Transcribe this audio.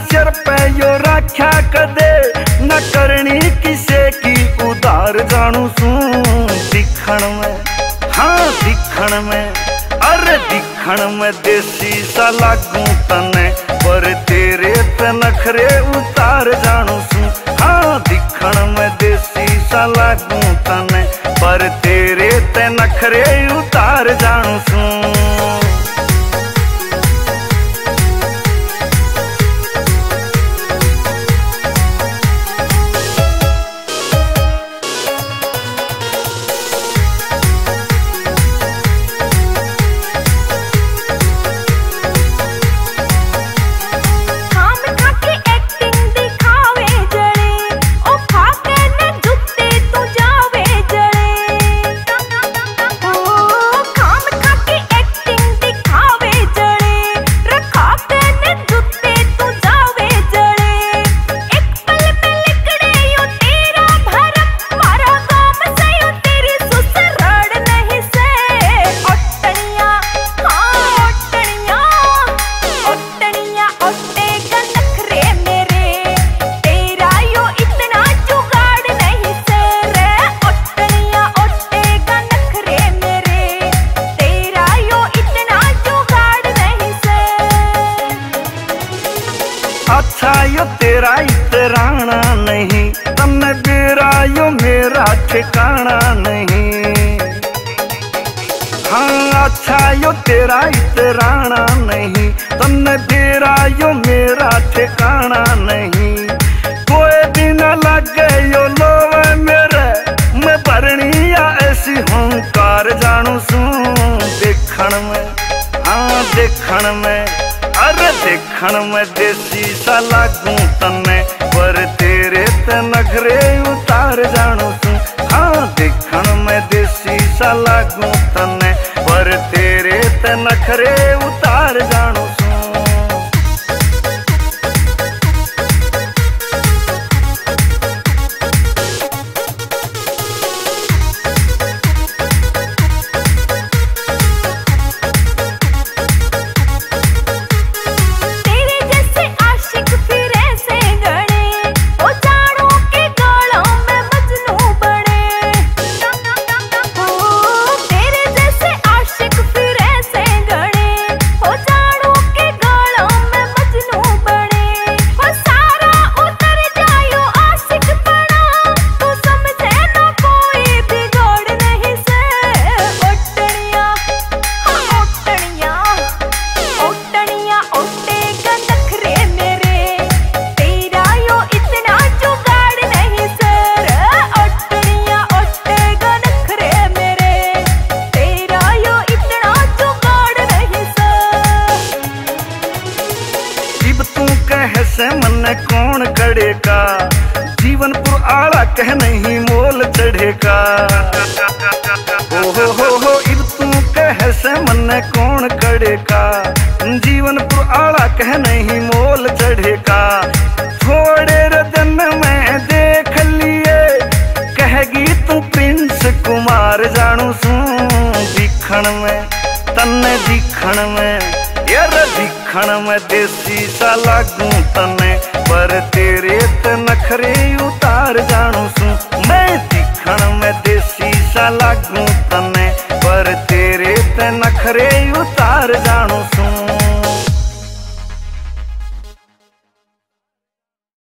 नज़र पे यो राख्या कदे। न करनी किसे की उदार जानू सू। दिखण में हाँ दिखण में, अरे दिखण में देसी सा लागू तने। पर तेरे तनखरे नखरे उतार जानू सू। हाँ अच्छा यो तेरा इतराना नहीं। तमने बेरा यो मेरा ठिकाना नहीं। हाँ अच्छा यो तेरा इतराना नहीं। तमने बेरा यो मेरा ठिकाना नहीं। कोई दिन लग यो लोवे मेरे। मैं भरनिया ऐसी हूँ, कार जानू सू देखण में। हाँ देखण में। अरे देखण में देसी साला लागू तने पर तेरे ते नखरे उतार जानो तू। हाँ देखण में देसी साला लागू तने पर तेरे ते नखरे कड़ेगा जीवनपुर आला कह नहीं मोल चढ़ेगा। ओ हो हो हो इब तू कह से मन कौन कड़ेगा जीवनपुर आला कह नहीं मोल चढ़ेगा। थोड़े रतन में देख लिए, कहेगी तू प्रिंस कुमार जानू सू। दिखण में, तन्ने दिखण में, यार दिखण में देसी सा लागू तने પર તેરે તે નખરે ઉતાર જાણું છું મેં તીખણ મેં દેશી સા લાગું તને પર તેરે તે નખરે ઉતાર જાણું